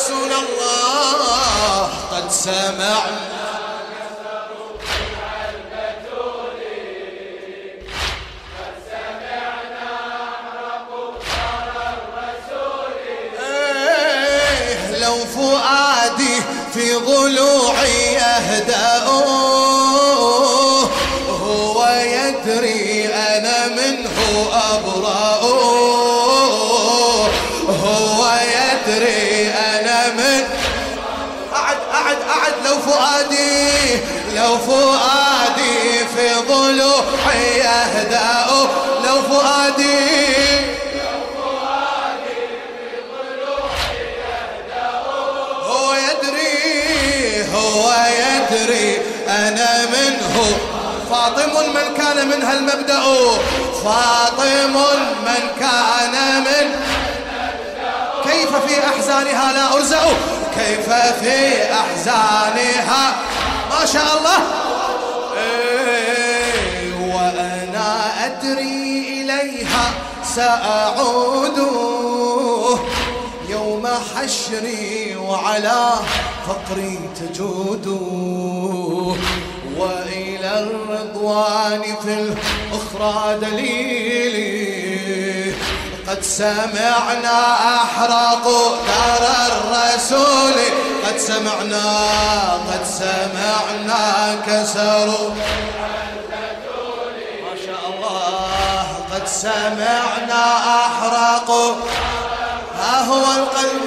رسول الله قد سمعنا إيه، لو فؤادي في ضلوعي فؤادي لو فؤادي في ضلوع يهدأ لو فؤادي لو فؤادي في هو يدري هو يدري أنا منه. فاطم من كان منها المبدأ فاطم من كان من كيف في أحزانها لا أرزأ؟ كيف في أحزانها؟ ما شاء الله. إيه، وأنا أدري إليها سأعود. يوم حشري وعلى فقري تجود. وإلى الرضوان في الأخرى دليلي. قد سمعنا أحرق دار الرسول. قد سمعنا قد سمعنا كسروا ما شاء الله. قد سمعنا أحرق ها هو القلب.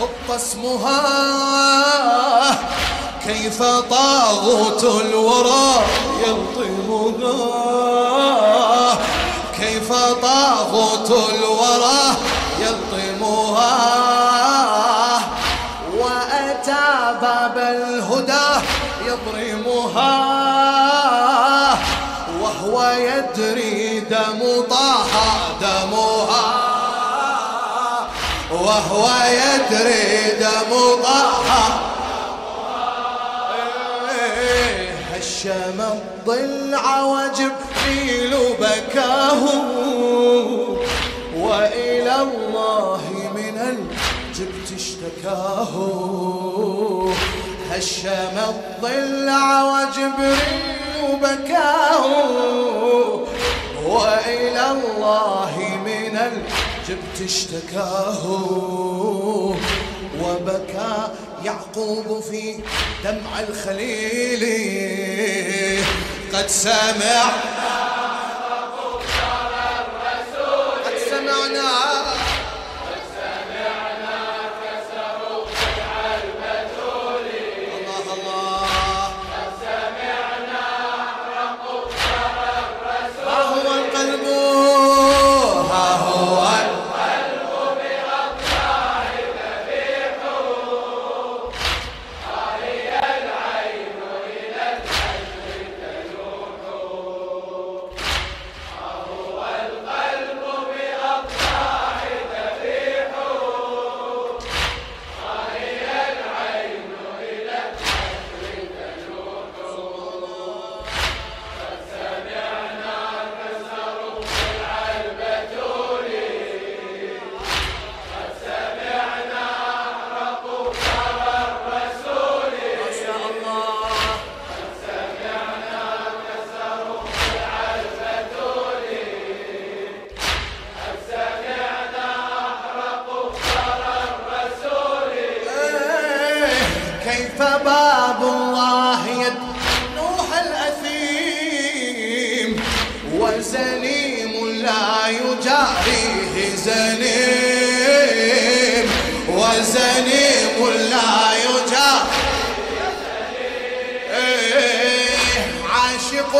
حط اسمها كيف طاغوت الورى يلطمها كيف طاغوت الورى يلطمها وأتى باب الهدى يضرمها وهو يدري وهو يدري دم ضحى هشم الضلع وجب حيل بكاه. وإلى الله من الجبت اشتكاه. هشم الضلع وجبريل بكاه. وإلى الله من الجبت جبت اشتكاه وبكى يعقوب في دمع الخليل قد سمع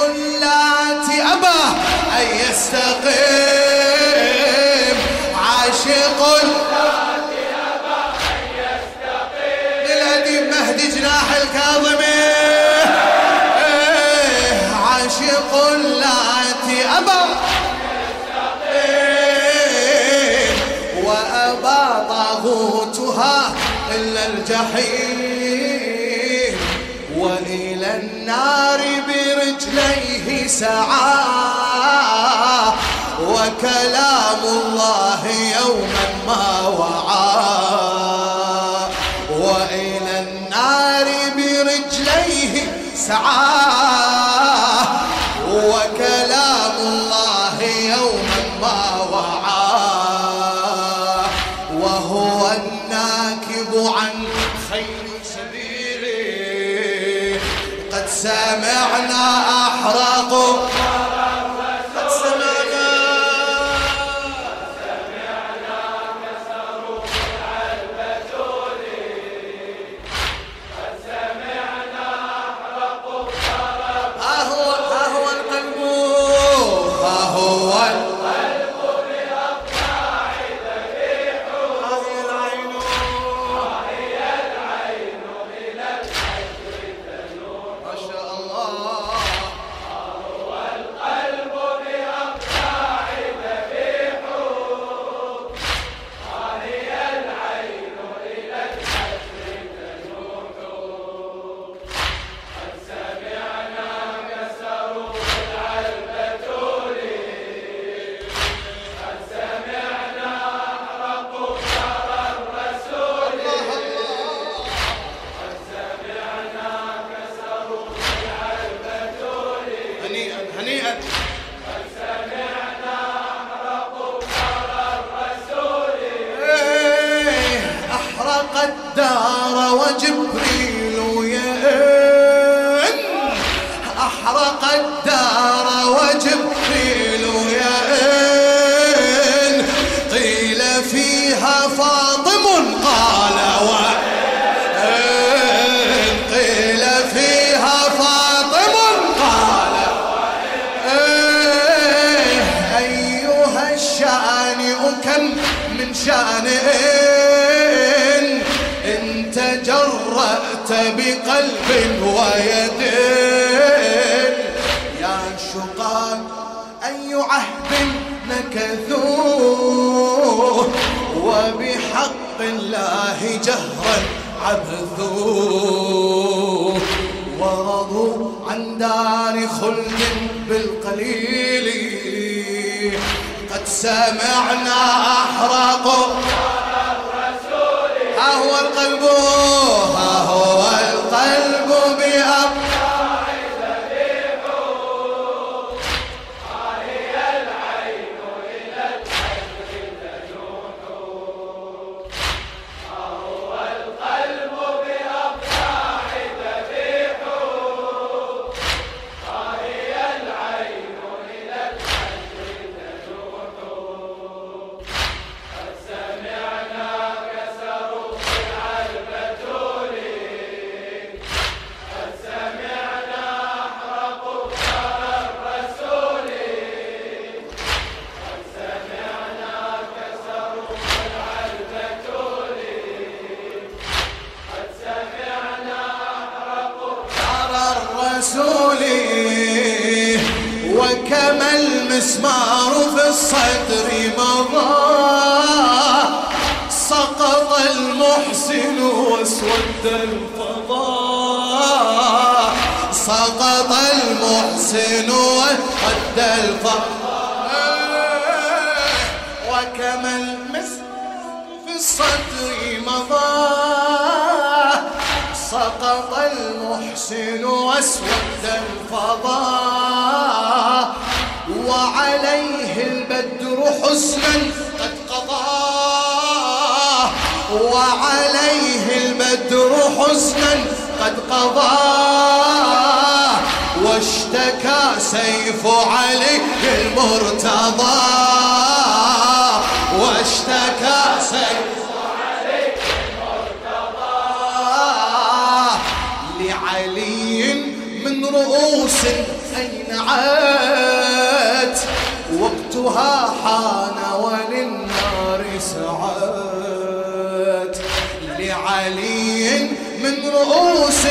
اللاتي أبى أن يستقيم. عاشق أبى أن يستقيم جناح عاشق أبى وأبى طاغوتها الجحيم. وإلى النار بي إليه سعى. وكلام الله يوما ما وعى. وإلى النار برجليه سعى. دار وجبريل أحرق الدار وجبريل قيل فيها فاطم قال وإن قيل فيها فاطم قال وإن أيها الشأن كم من شأنه. قلب ويد يا شقاق أي عهد نكثوه؟ وبحق الله جهرا عبثوه. ورضوا عن دار خلد بالقليل. قد سمعنا أحرق هو القلب. المسمار في الصدر مضى سقط المحسن واسود الفضاء سقط المحسن واسود الفضاء وكما المسمار في الصدر مضى. سقط المحسن واسود الفضاء وعليه البدر حسنا قد قضاه وعليه البدر حسنا قد قضاه واشتكى سيف علي المرتضى. واشتكى سيف علي المرتضى. لعلي من رؤوس أين عاد وقتها حان وللنار سعات لعلي من رؤوس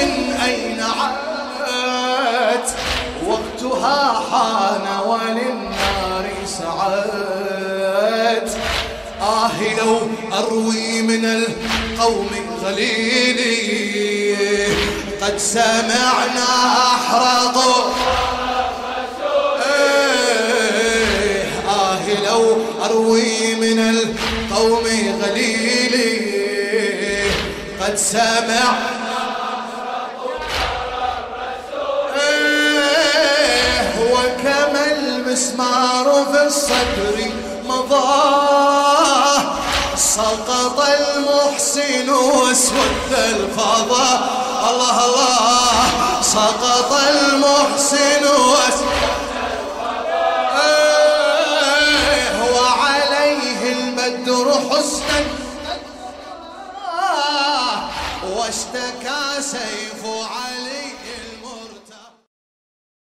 أين عات وقتها حان وللنار سعات آه لو أروي من القوم غليلي قد سمعنا أحرقوا قد سمع. إيه المسمار في الصدر مضى سقط المحسن واسود الفضاء الله الله. سقط المحسن واسود